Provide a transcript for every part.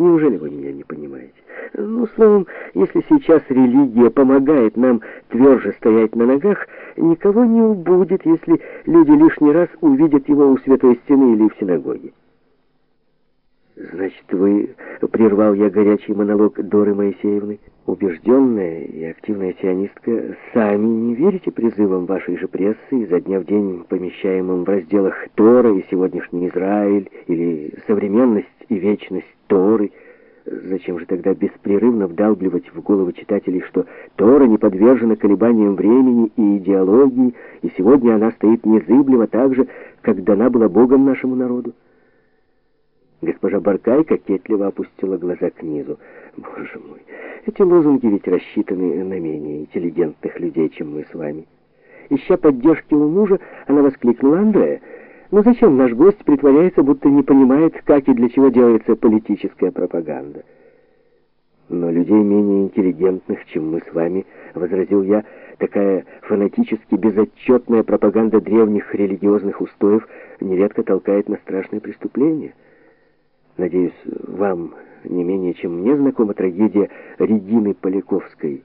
Неужели вы меня не понимаете? Ну, словом, если сейчас религия помогает нам тверже стоять на ногах, никого не убудет, если люди лишний раз увидят его у святой стены или в синагоге. «Значит, вы...» — прервал я горячий монолог Доры Моисеевны. «Убежденная и активная сионистка, сами не верите призывам вашей же прессы, изо дня в день помещаемым в разделах Тора и сегодняшний Израиль, или современность и вечность Торы?» Зачем же тогда беспрерывно вдалбливать в головы читателей, что Тора не подвержена колебаниям времени и идеологии, и сегодня она стоит незыблемо так же, как дана была Богом нашему народу? Госпожа Баркай кокетливо опустила глаза к низу. Боже мой, эти лозунги ведь рассчитаны на менее интеллигентных людей, чем мы с вами. Ища поддержки у мужа, она воскликнула Андрея. Но зачем наш гость притворяется, будто не понимает, как и для чего делается политическая пропаганда? Но людей менее интеллигентных, чем мы с вами, возразил я, такая фанатически безотчетная пропаганда древних религиозных устоев нередко толкает на страшные преступления. Надеюсь, вам не менее, чем мне знакома трагедия Регины Поляковской.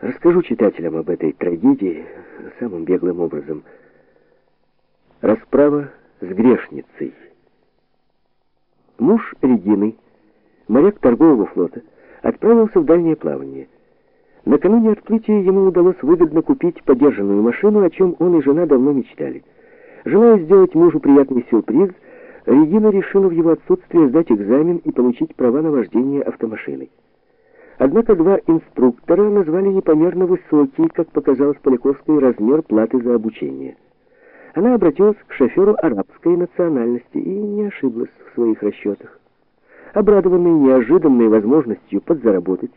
Расскажу читателям об этой трагедии самым беглым образом. Расправа с грешницей. Муж Регины, моряк торгового флота, отправился в дальнее плавание. Накануне отплытия ему удалось выгодно купить подержанную машину, о чем он и жена давно мечтали. Желая сделать мужу приятный сюрприз, Регина решила в его отсутствие сдать экзамен и получить права на вождение автомашиной. Однако два инструктора назвали непомерно высокий, как показалось Поляковской, размер платы за обучение. Она обратилась к шоферу арабской национальности и не ошиблась в своих расчетах. Обрадованный неожиданной возможностью подзаработать,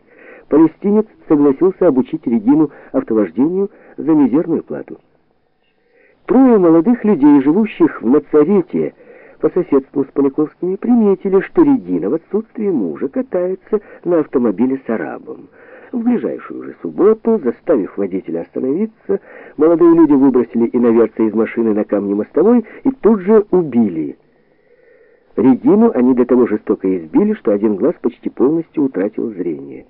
палестинец согласился обучить Регину автовождению за мизерную плату. Трое молодых людей, живущих в Нацарете, по соседству с Поляковскими приметили, что Регина в отсутствие мужа катается на автомобиле с арабом. В ближайшую же субботу, заставив водителя остановиться, молодые люди выбросили иноверца из машины на камни мостовой и тут же убили. Регину они до того жестоко избили, что один глаз почти полностью утратил зрение.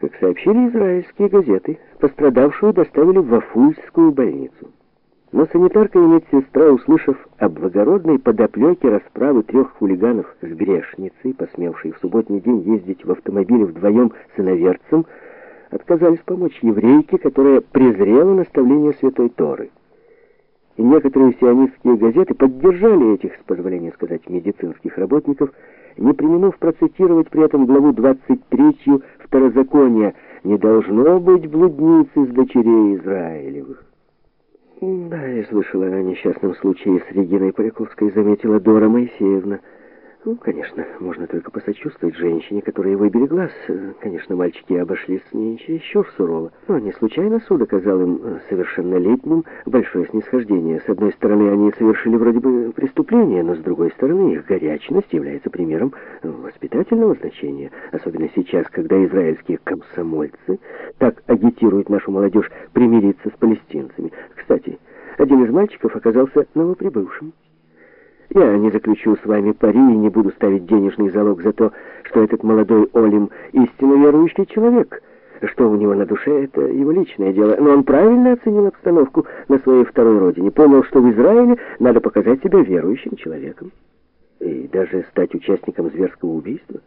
Как сообщили израильские газеты, пострадавшую доставили в Афульскую больницу. Но санитарка и медсестра, услышав о благородной подоплеке расправы трех хулиганов с грешницей, посмевшей в субботний день ездить в автомобиле вдвоем с иноверцем, отказались помочь еврейке, которая презрела наставление Святой Торы. И некоторые сионистские газеты поддержали этих, с позволения сказать, медицинских работников, не применув процитировать при этом главу 23 Второзакония «Не должно быть блудницы с дочерей Израилевых». Да, я слышала о несчастном случае с Региной Поляковской, заметила Дора Моисеевна. Ну, конечно, можно только посочувствовать женщине, которая выбили глаз. Конечно, мальчики обошлись с ней чересчур сурово. Но не случайно суд оказал им э, совершеннолетним большое снисхождение. С одной стороны, они совершили вроде бы преступление, но с другой стороны, их горячность является примером э, воспитательного значения. Особенно сейчас, когда израильские комсомольцы так агитируют нашу молодежь примириться с палестинцами. Кстати, один из мальчиков оказался новоприбывшим. Я не заключу с вами пари и не буду ставить денежный залог за то, что этот молодой Олим истинно верующий человек. Что у него на душе, это его личное дело. Но он правильно оценил обстановку на своей второй родине. Понял, что в Израиле надо показать себя верующим человеком. И даже стать участником зверского убийства.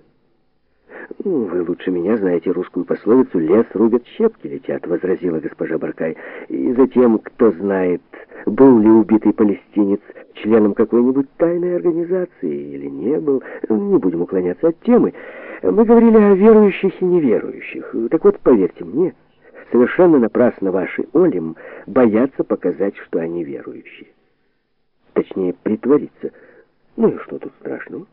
Ну, «Вы лучше меня знаете русскую пословицу «лес рубят, щепки летят», — возразила госпожа Баркай. «И затем, кто знает, был ли убитый палестинец членом какой-нибудь тайной организации или не был, не будем уклоняться от темы. Мы говорили о верующих и неверующих. Так вот, поверьте мне, совершенно напрасно ваши Олим боятся показать, что они верующие. Точнее, притвориться. Ну и что тут страшного?»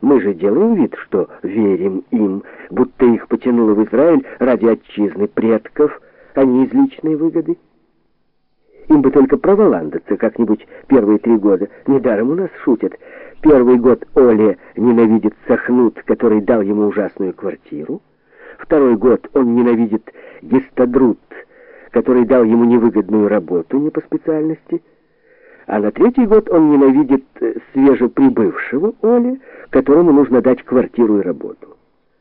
Мы же делаем вид, что верим им, будто их потянуло в Израиль ради отчизны предков, а не из личной выгоды. Им бы только проволандаться как-нибудь первые три года. Недаром у нас шутят. Первый год Оле ненавидит Сахнут, который дал ему ужасную квартиру. Второй год он ненавидит Гестадрут, который дал ему невыгодную работу не по специальности. а на третий год он ненавидит свежеприбывшего Оля, которому нужно дать квартиру и работу.